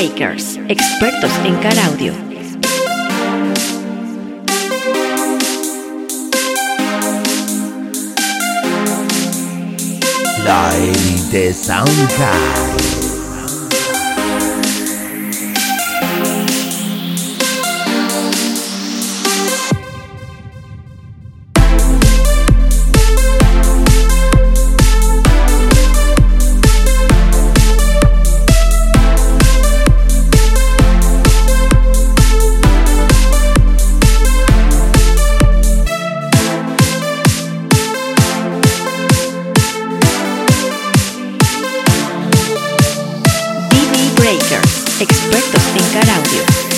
Breakers, expertos en car audio. La élite Soundtrack. Expertos en car audio.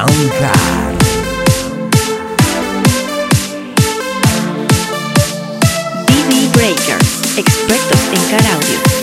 SoundCloud. DB Breakers, expertos en car audio.